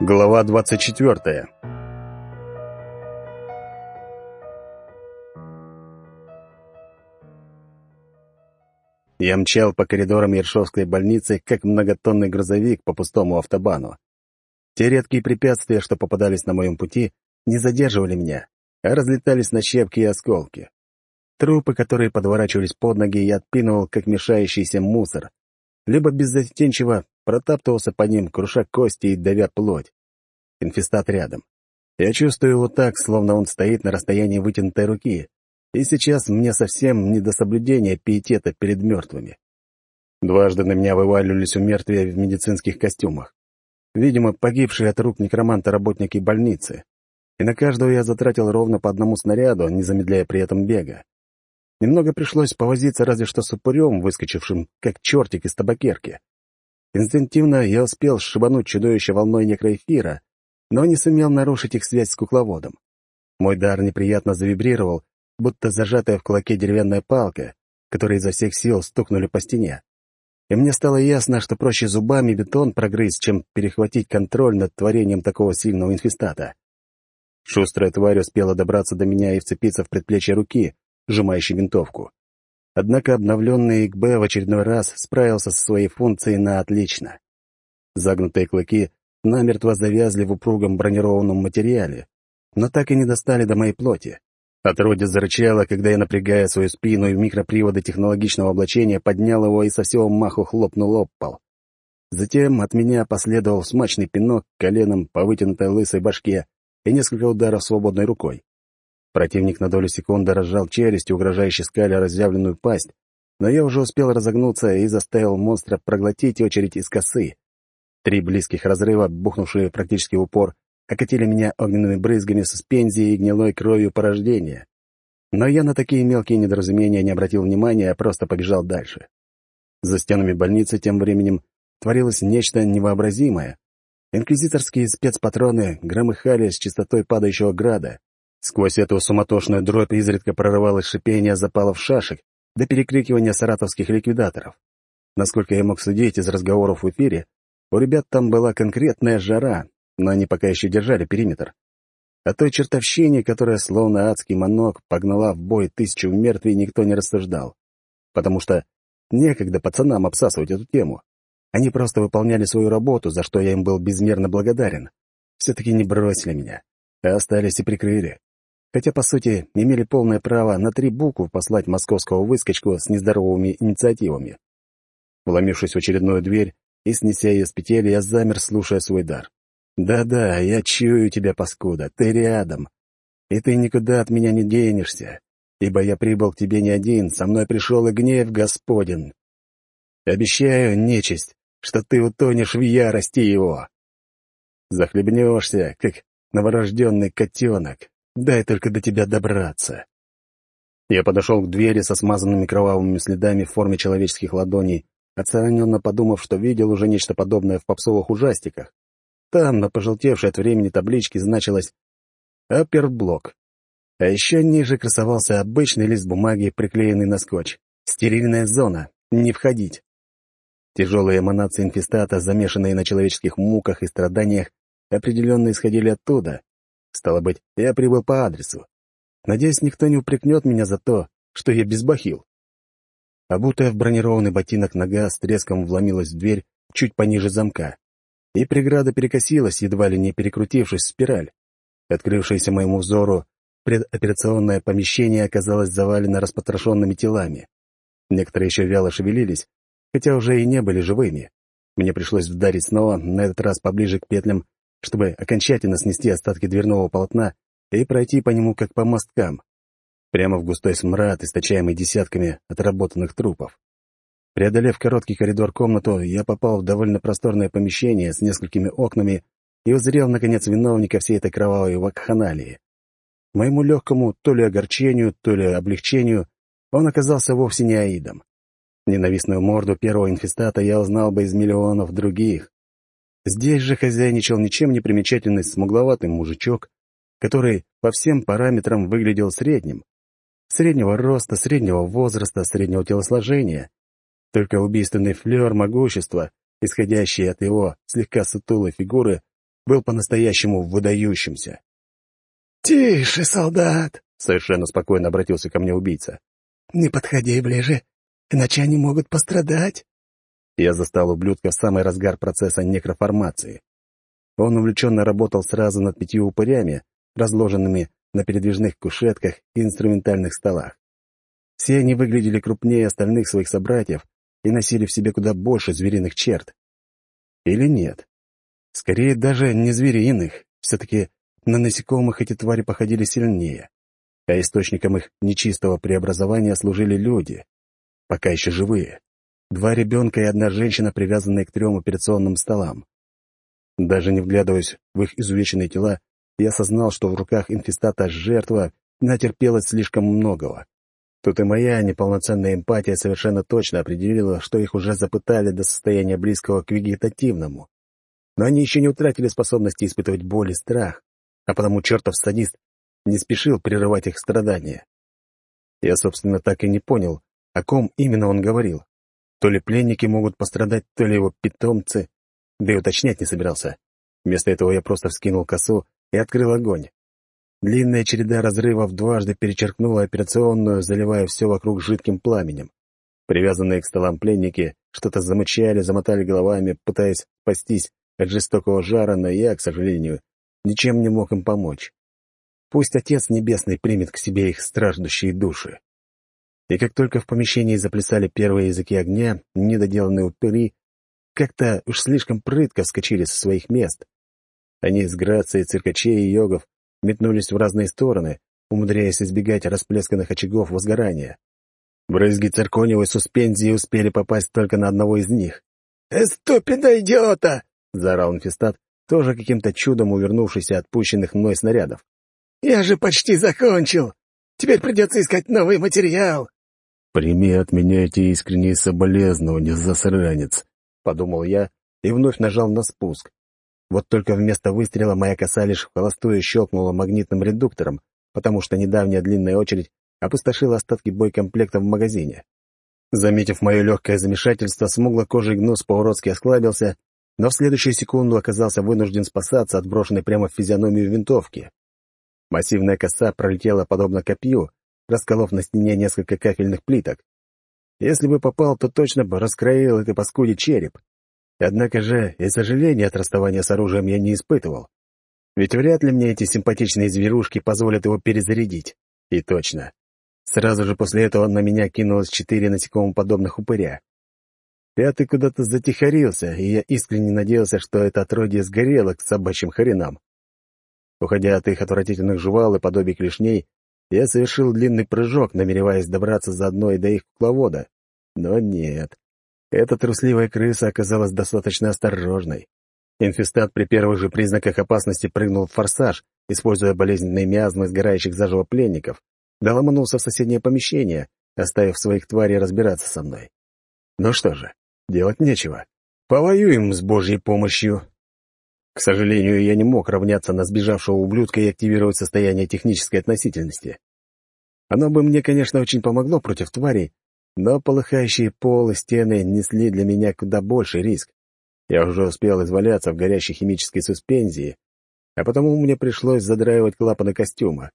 Глава 24. Я мчал по коридорам Ершовской больницы, как многотонный грузовик по пустому автобану. Те редкие препятствия, что попадались на моем пути, не задерживали меня, а разлетались на щепки и осколки. Трупы, которые подворачивались под ноги, я отпинывал, как мешающийся мусор, либо беззастенчиво протаптывался по ним, круша кости и давя плоть. Инфестат рядом. Я чувствую его так, словно он стоит на расстоянии вытянутой руки, и сейчас мне совсем не до соблюдения пиетета перед мертвыми. Дважды на меня вываливались у мертвия в медицинских костюмах. Видимо, погибшие от рук некроманта работники больницы. И на каждого я затратил ровно по одному снаряду, не замедляя при этом бега. Немного пришлось повозиться разве что с упырем, выскочившим, как чертик из табакерки. Инстинктивно я успел сшибануть чудовище волной некроэфира, но не сумел нарушить их связь с кукловодом. Мой дар неприятно завибрировал, будто зажатая в кулаке деревянная палка, которой изо всех сил стукнули по стене. И мне стало ясно, что проще зубами бетон прогрызть, чем перехватить контроль над творением такого сильного инфестата. Шустрая тварь успела добраться до меня и вцепиться в предплечье руки, сжимающей винтовку. Однако обновленный ИКБ в очередной раз справился со своей функцией на отлично. Загнутые клыки намертво завязли в упругом бронированном материале, но так и не достали до моей плоти. Отродье зарычало, когда я, напрягая свою спину и микроприводы технологичного облачения, поднял его и со всего маху хлопнул об пол. Затем от меня последовал смачный пинок коленом по вытянутой лысой башке и несколько ударов свободной рукой. Противник на долю секунды разжал челюсть, угрожающе скаля разъявленную пасть, но я уже успел разогнуться и заставил монстра проглотить очередь из косы. Три близких разрыва, бухнувшие практически в упор, окатили меня огненными брызгами суспензии и гнилой кровью порождения. Но я на такие мелкие недоразумения не обратил внимания, а просто побежал дальше. За стенами больницы тем временем творилось нечто невообразимое. Инквизиторские спецпатроны громыхали с частотой падающего града, Сквозь эту суматошную дробь изредка прорывалось шипение запалов шашек до перекрикивания саратовских ликвидаторов. Насколько я мог судить из разговоров в эфире, у ребят там была конкретная жара, но они пока еще держали периметр. О той чертовщине, которая словно адский манок погнала в бой тысячу мертвей, никто не рассуждал. Потому что некогда пацанам обсасывать эту тему. Они просто выполняли свою работу, за что я им был безмерно благодарен. Все-таки не бросили меня, а остались и прикрыли хотя, по сути, имели полное право на три буквы послать московского выскочку с нездоровыми инициативами. Вломившись в очередную дверь и снеся ее с петель, я замер, слушая свой дар. «Да-да, я чую тебя, паскуда, ты рядом. И ты никуда от меня не денешься, ибо я прибыл к тебе не один, со мной пришел и гнев Господин. Обещаю, нечисть, что ты утонешь в ярости его. Захлебнешься, как новорожденный котенок, Дай только до тебя добраться. Я подошел к двери со смазанными кровавыми следами в форме человеческих ладоней, отстраненно подумав, что видел уже нечто подобное в попсовых ужастиках. Там, на пожелтевшей от времени табличке, значилось «Аперблок». А еще ниже красовался обычный лист бумаги, приклеенный на скотч. «Стерильная зона. Не входить». Тяжелые эманации инфестата, замешанные на человеческих муках и страданиях, определенно исходили оттуда, Стало быть, я прибыл по адресу. Надеюсь, никто не упрекнет меня за то, что я безбахил. Обутая в бронированный ботинок нога с треском вломилась в дверь чуть пониже замка, и преграда перекосилась, едва ли не перекрутившись в спираль. Открывшееся моему взору предоперационное помещение оказалось завалено распотрошенными телами. Некоторые еще вяло шевелились, хотя уже и не были живыми. Мне пришлось вдарить снова, на этот раз поближе к петлям, чтобы окончательно снести остатки дверного полотна и пройти по нему как по мосткам, прямо в густой смрад, источаемый десятками отработанных трупов. Преодолев короткий коридор-комнату, я попал в довольно просторное помещение с несколькими окнами и узрел, наконец, виновника всей этой кровавой вакханалии. Моему легкому то ли огорчению, то ли облегчению он оказался вовсе не Аидом. Ненавистную морду первого инфестата я узнал бы из миллионов других. Здесь же хозяйничал ничем не примечательный смугловатый мужичок, который по всем параметрам выглядел средним. Среднего роста, среднего возраста, среднего телосложения. Только убийственный флер могущества, исходящий от его слегка сутулой фигуры, был по-настоящему выдающимся. «Тише, солдат!» — совершенно спокойно обратился ко мне убийца. «Не подходи ближе, иначе они могут пострадать». Я застал ублюдка в самый разгар процесса некроформации. Он увлеченно работал сразу над пятью упырями, разложенными на передвижных кушетках и инструментальных столах. Все они выглядели крупнее остальных своих собратьев и носили в себе куда больше звериных черт. Или нет? Скорее, даже не звериных. Все-таки на насекомых эти твари походили сильнее. А источником их нечистого преобразования служили люди. Пока еще живые. Два ребенка и одна женщина, привязанные к трем операционным столам. Даже не вглядываясь в их изувеченные тела, я осознал, что в руках инфестата жертва натерпелась слишком многого. Тут и моя неполноценная эмпатия совершенно точно определила, что их уже запытали до состояния близкого к вегетативному. Но они еще не утратили способности испытывать боль и страх, а потому чертов садист не спешил прерывать их страдания. Я, собственно, так и не понял, о ком именно он говорил. То ли пленники могут пострадать, то ли его питомцы, да и уточнять не собирался. Вместо этого я просто вскинул косу и открыл огонь. Длинная череда разрывов дважды перечеркнула операционную, заливая все вокруг жидким пламенем. Привязанные к столам пленники что-то замычали, замотали головами, пытаясь спастись от жестокого жара, но я, к сожалению, ничем не мог им помочь. Пусть Отец Небесный примет к себе их страждущие души. И как только в помещении заплясали первые языки огня, недоделанные упыри как-то уж слишком прытко вскочили со своих мест. Они с грацией циркачей и йогов метнулись в разные стороны, умудряясь избегать расплесканных очагов возгорания. Брызги циркониевой суспензии успели попасть только на одного из них. «Ступида идиота!» — заорал инфестат, тоже каким-то чудом увернувшийся от пущенных мной снарядов. «Я же почти закончил! Теперь придется искать новый материал!» «Прими от меня эти искренние соболезнования, засранец!» — подумал я и вновь нажал на спуск, вот только вместо выстрела моя коса лишь в холостую щелкнула магнитным редуктором, потому что недавняя длинная очередь опустошила остатки бойкомплекта в магазине. Заметив мое легкое замешательство, смугло-кожий гнус по-уродски осклабился, но в следующую секунду оказался вынужден спасаться от брошенной прямо в физиономию винтовки. Массивная коса пролетела подобно копью, расколов на стене несколько кафельных плиток. Если бы попал, то точно бы раскроил этой паскуде череп. Однако же и сожаления от расставания с оружием я не испытывал. Ведь вряд ли мне эти симпатичные зверушки позволят его перезарядить. И точно. Сразу же после этого на меня кинулось четыре насекомоподобных упыря. Пятый куда-то затихарился, и я искренне надеялся, что это отродье сгорело к собачьим хренам. Уходя от их отвратительных жувал и подобий клешней, я совершил длинный прыжок, намереваясь добраться заодно и до их кукловода. Но нет. Эта трусливая крыса оказалась достаточно осторожной. Инфестат при первых же признаках опасности прыгнул в форсаж, используя болезненные миазмы сгорающих заживо пленников, да ломанулся в соседнее помещение, оставив своих тварей разбираться со мной. Ну что же, делать нечего. Повоюем с Божьей помощью. К сожалению, я не мог равняться на сбежавшего ублюдка и активировать состояние технической относительности. Оно бы мне, конечно, очень помогло против тварей, но полыхающие пол и стены несли для меня куда больше риск. Я уже успел изваляться в горящей химической суспензии, а потому мне пришлось задраивать клапаны костюма.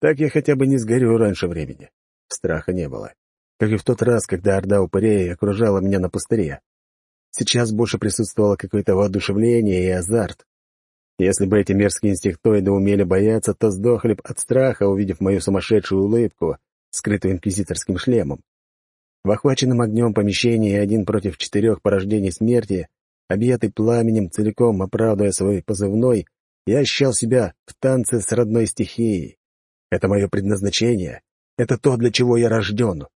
Так я хотя бы не сгорю раньше времени. Страха не было. Как и в тот раз, когда орда упырей окружала меня на пустыре. Сейчас больше присутствовало какое-то воодушевление и азарт. Если бы эти мерзкие инстинктоиды умели бояться, то сдохли бы от страха, увидев мою сумасшедшую улыбку, скрытую инквизиторским шлемом. В охваченном огнем помещении один против четырех порождений смерти, объятый пламенем, целиком оправдывая свой позывной, я ощущал себя в танце с родной стихией. Это мое предназначение. Это то, для чего я рожден.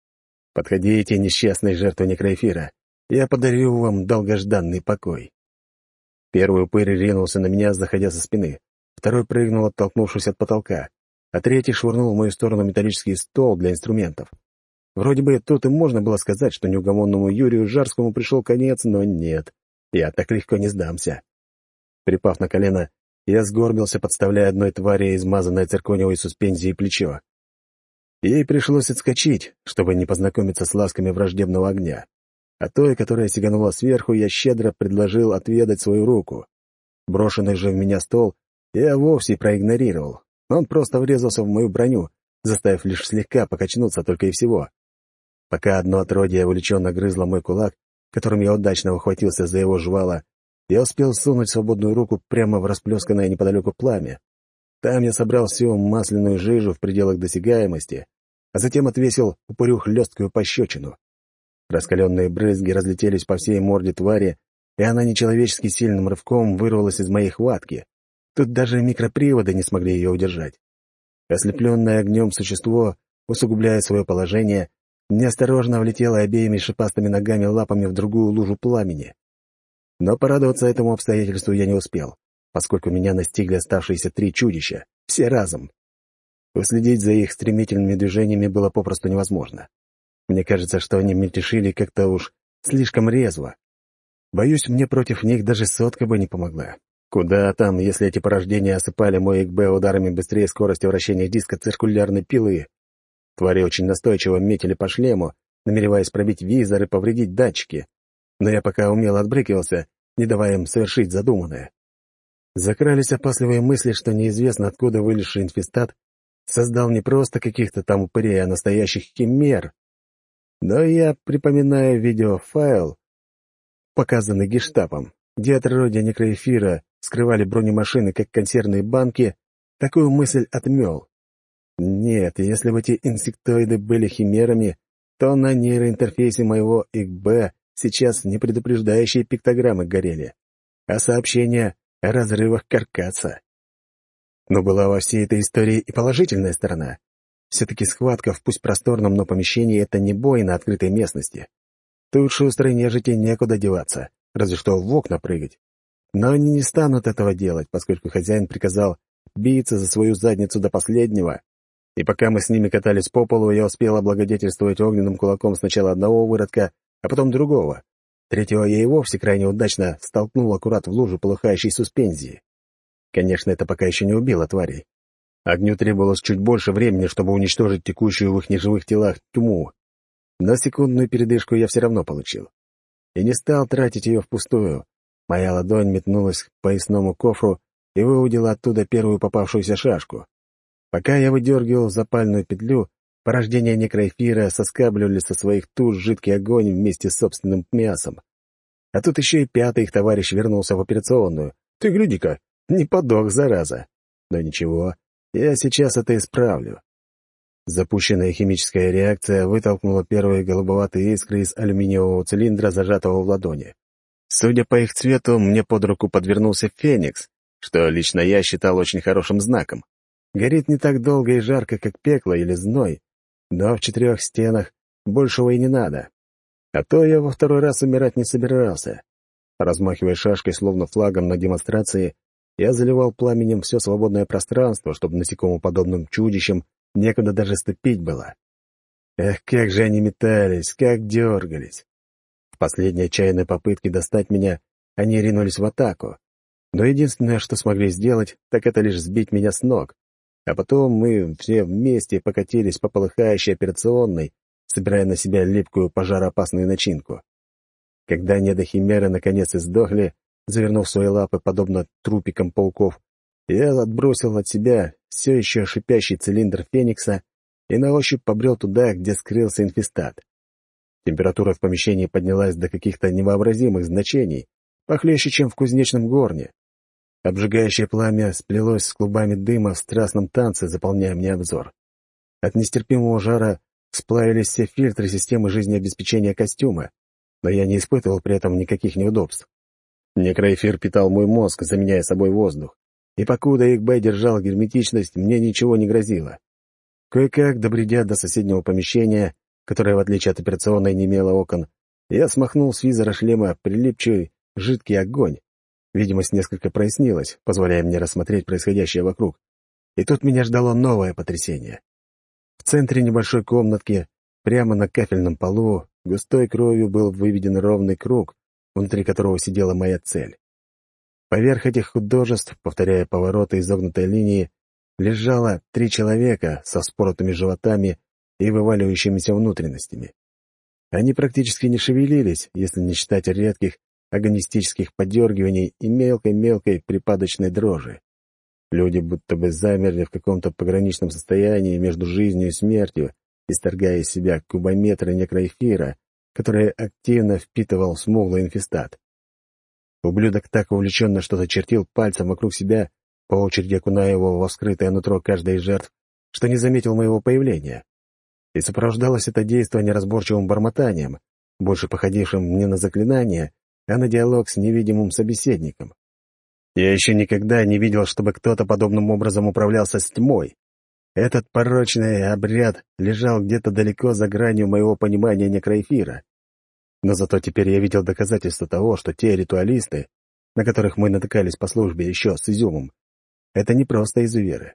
Подходите, несчастные жертвы некроэфира. Я подарю вам долгожданный покой. Первый упырь ринулся на меня, заходя со спины. Второй прыгнул, оттолкнувшись от потолка. А третий швырнул в мою сторону металлический стол для инструментов. Вроде бы тут и можно было сказать, что неугомонному Юрию Жарскому пришел конец, но нет. Я так легко не сдамся. Припав на колено, я сгорбился, подставляя одной твари измазанное циркониевой суспензией плечо. Ей пришлось отскочить, чтобы не познакомиться с ласками враждебного огня. А той, которая сиганула сверху, я щедро предложил отведать свою руку. Брошенный же в меня стол я вовсе проигнорировал. Он просто врезался в мою броню, заставив лишь слегка покачнуться только и всего. Пока одно отродье увлеченно грызло мой кулак, которым я удачно ухватился за его жвала, я успел сунуть свободную руку прямо в расплесканное неподалеку пламя. Там я собрал всю масляную жижу в пределах досягаемости, а затем отвесил упырю хлесткую пощечину. Раскаленные брызги разлетелись по всей морде твари, и она нечеловечески сильным рывком вырвалась из моей хватки. Тут даже микроприводы не смогли ее удержать. Ослепленное огнем существо, усугубляя свое положение, неосторожно влетело обеими шипастыми ногами лапами в другую лужу пламени. Но порадоваться этому обстоятельству я не успел, поскольку меня настигли оставшиеся три чудища, все разом. Уследить за их стремительными движениями было попросту невозможно. Мне кажется, что они мельтешили как-то уж слишком резво. Боюсь, мне против них даже сотка бы не помогла. Куда там, если эти порождения осыпали мой ИКБ ударами быстрее скорости вращения диска циркулярной пилы? Твари очень настойчиво метили по шлему, намереваясь пробить визор и повредить датчики. Но я пока умело отбрыкивался, не давая им совершить задуманное. Закрались опасливые мысли, что неизвестно откуда вылезший инфестат создал не просто каких-то там упырей, а настоящих химер. Но я припоминаю видеофайл, показанный гештапом, где отродья некроэфира скрывали бронемашины, как консервные банки, такую мысль отмел. Нет, если бы эти инсектоиды были химерами, то на нейроинтерфейсе моего ИКБ сейчас не предупреждающие пиктограммы горели, а сообщения о разрывах каркаса. Но была во всей этой истории и положительная сторона. Все-таки схватка в пусть просторном, но помещении — это не бой на открытой местности. Тут шустрой нежити некуда деваться, разве что в окна прыгать. Но они не станут этого делать, поскольку хозяин приказал биться за свою задницу до последнего, и пока мы с ними катались по полу, я успел облагодетельствовать огненным кулаком сначала одного выродка, а потом другого. Третьего я и вовсе крайне удачно столкнул аккурат в лужу полыхающей суспензии. Конечно, это пока еще не убило тварей. Огню требовалось чуть больше времени, чтобы уничтожить текущую в их неживых телах тьму. Но секундную передышку я все равно получил. И не стал тратить ее впустую. Моя ладонь метнулась к поясному кофру и выудила оттуда первую попавшуюся шашку. Пока я выдергивал запальную петлю, порождения некроэфира соскабливали со своих туш жидкий огонь вместе с собственным мясом. А тут еще и пятый их товарищ вернулся в операционную. Ты гляди-ка, не подох, зараза. Но ничего, я сейчас это исправлю. Запущенная химическая реакция вытолкнула первые голубоватые искры из алюминиевого цилиндра, зажатого в ладони. Судя по их цвету, мне под руку подвернулся феникс, что лично я считал очень хорошим знаком. Горит не так долго и жарко, как пекло или зной, но в четырех стенах большего и не надо. А то я во второй раз умирать не собирался. Размахивая шашкой, словно флагом на демонстрации, я заливал пламенем все свободное пространство, чтобы насекомоподобным чудищам некуда даже ступить было. Эх, как же они метались, как дергались. В последней отчаянной попытке достать меня они ринулись в атаку. Но единственное, что смогли сделать, так это лишь сбить меня с ног, а потом мы все вместе покатились по полыхающей операционной, собирая на себя липкую пожароопасную начинку. Когда недохимеры наконец издохли, завернув свои лапы, подобно трупикам пауков, я отбросил от себя все еще шипящий цилиндр Феникса и на ощупь побрел туда, где скрылся инфестат. Температура в помещении поднялась до каких-то невообразимых значений, похлеще, чем в кузнечном горне. Обжигающее пламя сплелось с клубами дыма в страстном танце, заполняя мне обзор. От нестерпимого жара сплавились все фильтры системы жизнеобеспечения костюма, но я не испытывал при этом никаких неудобств. Некроэфир питал мой мозг, заменяя собой воздух, и покуда Игбэй держал герметичность, мне ничего не грозило. Кое-как, добредя до соседнего помещения, которое, в отличие от операционной, не имело окон, я смахнул с визора шлема прилипчивый жидкий огонь, Видимость несколько прояснилась, позволяя мне рассмотреть происходящее вокруг. И тут меня ждало новое потрясение. В центре небольшой комнатки, прямо на кафельном полу, густой кровью был выведен ровный круг, внутри которого сидела моя цель. Поверх этих художеств, повторяя повороты изогнутой линии, лежало три человека со споротыми животами и вываливающимися внутренностями. Они практически не шевелились, если не считать редких, агонистических подергиваний и мелкой-мелкой припадочной дрожи. Люди будто бы замерли в каком-то пограничном состоянии между жизнью и смертью, исторгая из себя кубометры некроэфира, который активно впитывал смуглый инфестат. Ублюдок так увлеченно что-то чертил пальцем вокруг себя, по очереди окуная его во вскрытое нутро каждой из жертв, что не заметил моего появления. И сопровождалось это действие неразборчивым бормотанием, больше походившим не на заклинание, а на диалог с невидимым собеседником. Я еще никогда не видел, чтобы кто-то подобным образом управлялся с тьмой. Этот порочный обряд лежал где-то далеко за гранью моего понимания некроэфира. Но зато теперь я видел доказательства того, что те ритуалисты, на которых мы натыкались по службе еще с изюмом, это не просто изуверы.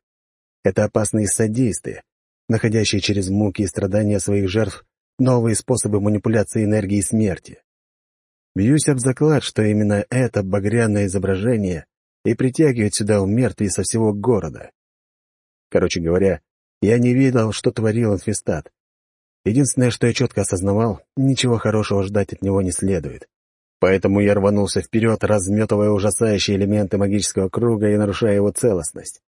Это опасные садисты, находящие через муки и страдания своих жертв новые способы манипуляции энергии смерти. Бьюсь об заклад, что именно это багряное изображение и притягивает сюда у мертвей со всего города. Короче говоря, я не видел, что творил инфестат. Единственное, что я четко осознавал, ничего хорошего ждать от него не следует. Поэтому я рванулся вперед, разметывая ужасающие элементы магического круга и нарушая его целостность.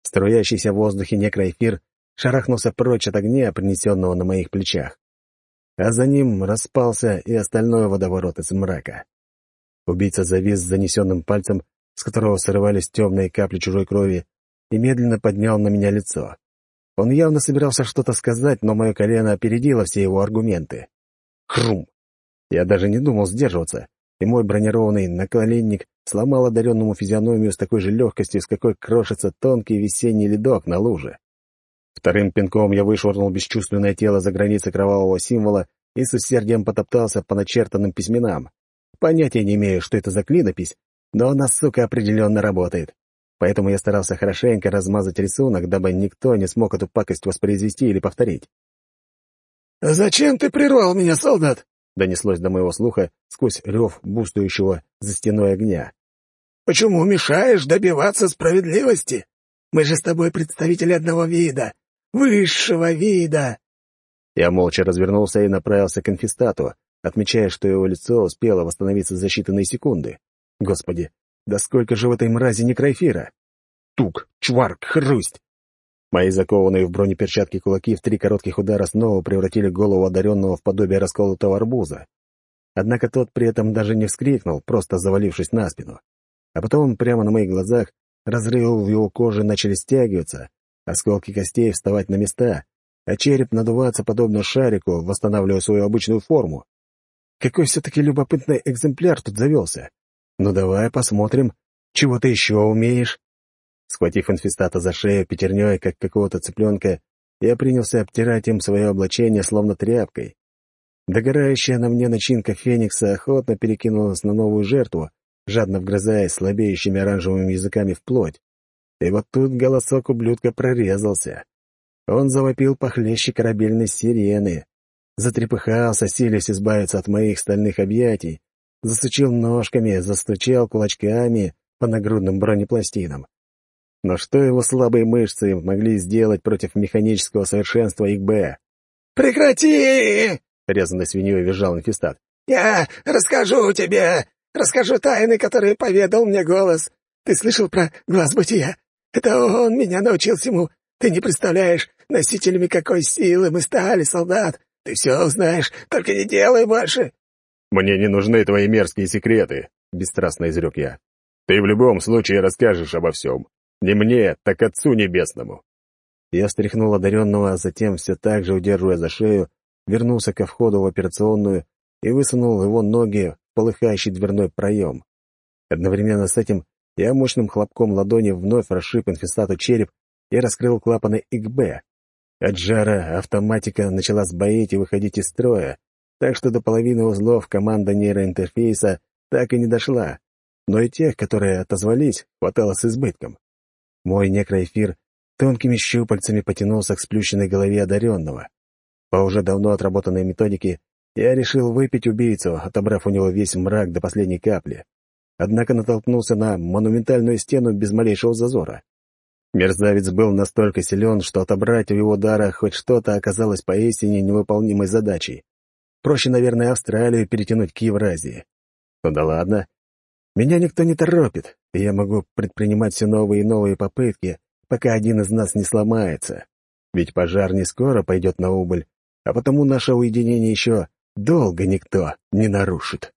Струящийся в воздухе некроэфир шарахнулся прочь от огня, принесенного на моих плечах. А за ним распался и остальной водоворот из мрака. Убийца завис с занесенным пальцем, с которого срывались темные капли чужой крови, и медленно поднял на меня лицо. Он явно собирался что-то сказать, но мое колено опередило все его аргументы. Хрум! Я даже не думал сдерживаться, и мой бронированный наколенник сломал одаренному физиономию с такой же легкостью, с какой крошится тонкий весенний ледок на луже. Вторым пинком я вышвырнул бесчувственное тело за границы кровавого символа и с усердием потоптался по начертанным письменам. Понятия не имею, что это за клинопись, но она, сука, определенно работает. Поэтому я старался хорошенько размазать рисунок, дабы никто не смог эту пакость воспроизвести или повторить. «Зачем ты прервал меня, солдат?» — донеслось до моего слуха сквозь рев бустующего за стеной огня. «Почему мешаешь добиваться справедливости? Мы же с тобой представители одного вида, высшего вида!» Я молча развернулся и направился к инфестату, отмечая, что его лицо успело восстановиться за считанные секунды. Господи, да сколько же в этой мрази некроэфира! Тук, чварк, хрусть! Мои закованные в бронеперчатки кулаки в три коротких удара снова превратили голову одаренного в подобие расколотого арбуза. Однако тот при этом даже не вскрикнул, просто завалившись на спину. А потом, прямо на моих глазах, разрывы в его коже начали стягиваться, осколки костей вставать на места, а череп надуваться подобно шарику, восстанавливая свою обычную форму. Какой все-таки любопытный экземпляр тут завелся. «Ну давай посмотрим, чего ты еще умеешь?» Схватив инфестата за шею пятерней, как какого-то цыпленка, я принялся обтирать им свое облачение, словно тряпкой. Догорающая на мне начинка феникса охотно перекинулась на новую жертву, жадно вгрызаясь слабеющими оранжевыми языками в плоть. И вот тут голосок ублюдка прорезался. Он завопил похлеще корабельной сирены, затрепыхался, силясь избавиться от моих стальных объятий, засучил ножками, застучал кулачками по нагрудным бронепластинам. Но что его слабые мышцы могли сделать против механического совершенства ИКБ? «Прекрати!» — резанной свиньей визжал инфестат. «Я расскажу тебе, расскажу тайны, которые поведал мне голос. Ты слышал про глаз бытия? Это он меня научил всему. Ты не представляешь, носителями какой силы мы стали, солдат. Ты все узнаешь, только не делай больше. «Мне не нужны твои мерзкие секреты», — бесстрастно изрек я. «Ты в любом случае расскажешь обо всем. Не мне, так Отцу Небесному». Я встряхнул одаренного, а затем, все так же удерживая за шею, вернулся ко входу в операционную и высунул его ноги в полыхающий дверной проем. Одновременно с этим я мощным хлопком ладони вновь расшиб инфестату череп и раскрыл клапаны ИКБ. От жара автоматика начала сбоить и выходить из строя, так что до половины узлов команда нейроинтерфейса так и не дошла, но и тех, которые отозвались, хватало с избытком. Мой некроэфир тонкими щупальцами потянулся к сплющенной голове одаренного. По уже давно отработанной методике я решил выпить убийцу, отобрав у него весь мрак до последней капли. Однако натолкнулся на монументальную стену без малейшего зазора. Мерзавец был настолько силен, что отобрать у его дара хоть что-то оказалось поистине невыполнимой задачей. Проще, наверное, Австралию перетянуть к Евразии. Ну да ладно. Меня никто не торопит, и я могу предпринимать все новые и новые попытки, пока один из нас не сломается. Ведь пожар не скоро пойдет на убыль, а потому наше уединение еще долго никто не нарушит.